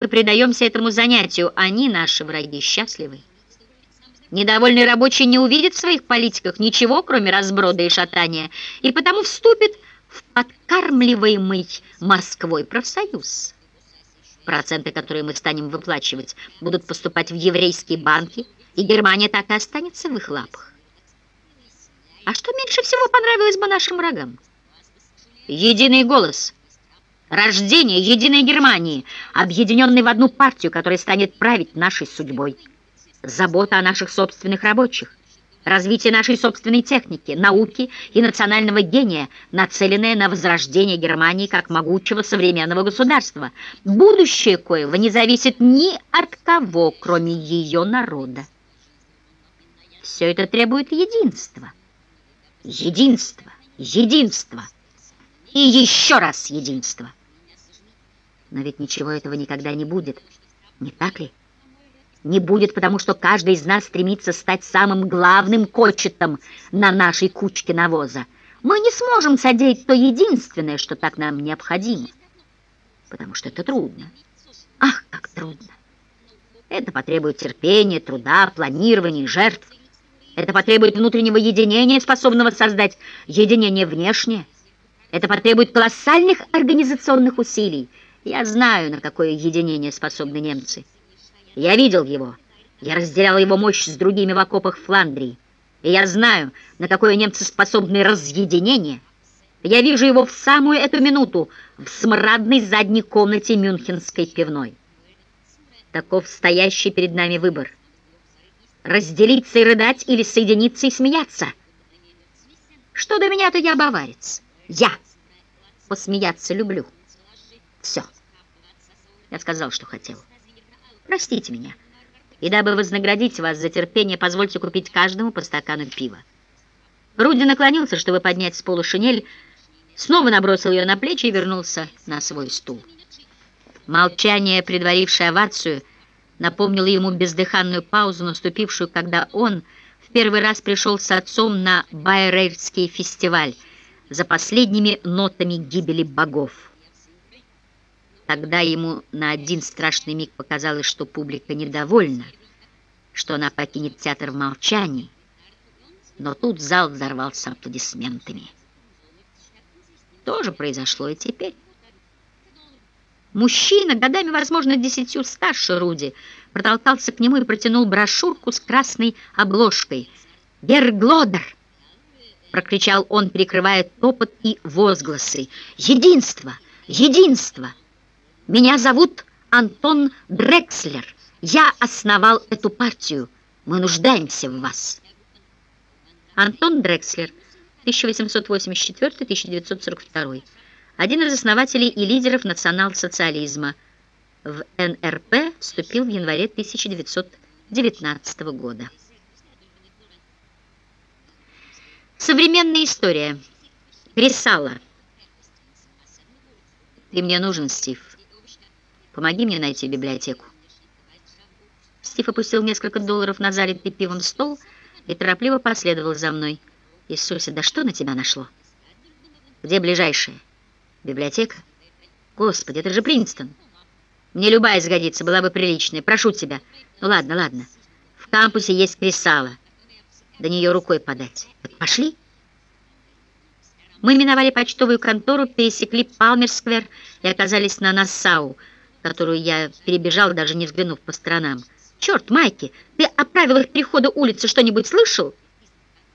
Мы предаемся этому занятию, они, наши враги, счастливы. Недовольный рабочий не увидит в своих политиках ничего, кроме разброда и шатания, и потому вступит в подкармливаемый Москвой профсоюз. Проценты, которые мы станем выплачивать, будут поступать в еврейские банки, и Германия так и останется в их лапах. А что меньше всего понравилось бы нашим врагам? Единый голос. Рождение единой Германии, объединенной в одну партию, которая станет править нашей судьбой. Забота о наших собственных рабочих. Развитие нашей собственной техники, науки и национального гения, нацеленное на возрождение Германии как могучего современного государства, будущее коего не зависит ни от кого, кроме ее народа. Все это требует единства. Единство, единство и еще раз единство. Но ведь ничего этого никогда не будет, не так ли? Не будет, потому что каждый из нас стремится стать самым главным кочетом на нашей кучке навоза. Мы не сможем содеять то единственное, что так нам необходимо, потому что это трудно. Ах, как трудно! Это потребует терпения, труда, планирования, жертв. Это потребует внутреннего единения, способного создать единение внешнее. Это потребует колоссальных организационных усилий. Я знаю, на какое единение способны немцы. Я видел его. Я разделял его мощь с другими в окопах Фландрии. И я знаю, на какое немцы способны разъединение. Я вижу его в самую эту минуту в смрадной задней комнате мюнхенской пивной. Таков стоящий перед нами выбор разделиться и рыдать или соединиться и смеяться. Что до меня, то я баварец. Я посмеяться люблю. Все. Я сказал, что хотел. Простите меня. И дабы вознаградить вас за терпение, позвольте купить каждому по стакану пива. Руди наклонился, чтобы поднять с полу шинель, снова набросил ее на плечи и вернулся на свой стул. Молчание, предварившее овацию, — напомнила ему бездыханную паузу, наступившую, когда он в первый раз пришел с отцом на Байрейрский фестиваль за последними нотами гибели богов. Тогда ему на один страшный миг показалось, что публика недовольна, что она покинет театр в молчании, но тут зал взорвался аплодисментами. То же произошло и теперь. Мужчина, годами, возможно, десятью старше Руди, протолкался к нему и протянул брошюрку с красной обложкой. «Берглодер!» — прокричал он, перекрывая топот и возгласы. «Единство! Единство! Меня зовут Антон Дрекслер. Я основал эту партию. Мы нуждаемся в вас!» Антон Дрекслер, 1884-1942 один из основателей и лидеров национал-социализма. В НРП вступил в январе 1919 года. Современная история. Кресала. Ты мне нужен, Стив. Помоги мне найти библиотеку. Стив опустил несколько долларов на залитый пивом стол и торопливо последовал за мной. Иисусе, да что на тебя нашло? Где ближайшая? Библиотека? Господи, это же Принстон. Мне любая сгодится, была бы приличная. Прошу тебя. Ну ладно, ладно. В кампусе есть кресало. До нее рукой подать. Так пошли. Мы миновали почтовую контору, пересекли Палмер-сквер и оказались на Нассау, которую я перебежал, даже не взглянув по сторонам. Черт, Майки, ты о правилах перехода улицы что-нибудь слышал?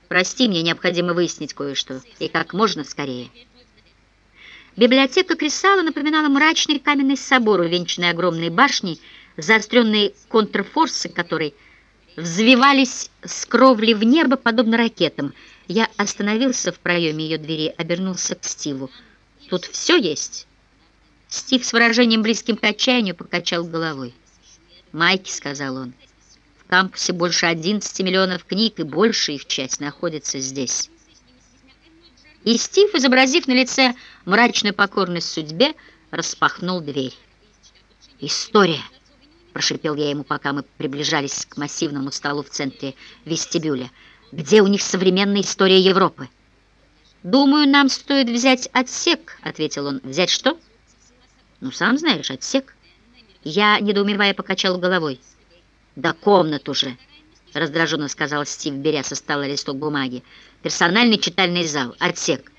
Прости, мне необходимо выяснить кое-что, и как можно скорее. Библиотека Кресала напоминала мрачный каменный собор, увенчанный огромной башней, заостренные контрфорсы которой взвивались с кровли в небо, подобно ракетам. Я остановился в проеме ее двери, обернулся к Стиву. «Тут все есть?» Стив с выражением близким к отчаянию покачал головой. «Майки», — сказал он, — «в кампусе больше 11 миллионов книг, и большая их часть находится здесь». И Стив, изобразив на лице мрачную покорность судьбе, распахнул дверь. «История!» — прошипел я ему, пока мы приближались к массивному столу в центре вестибюля. «Где у них современная история Европы?» «Думаю, нам стоит взять отсек», — ответил он. «Взять что?» «Ну, сам знаешь, отсек». Я, недоумевая, покачал головой. «Да комнату же!» — раздраженно сказал Стив, беря со стола листок бумаги. «Персональный читальный зал, отсек.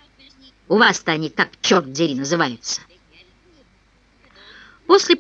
У вас-то они как черт дери называются». После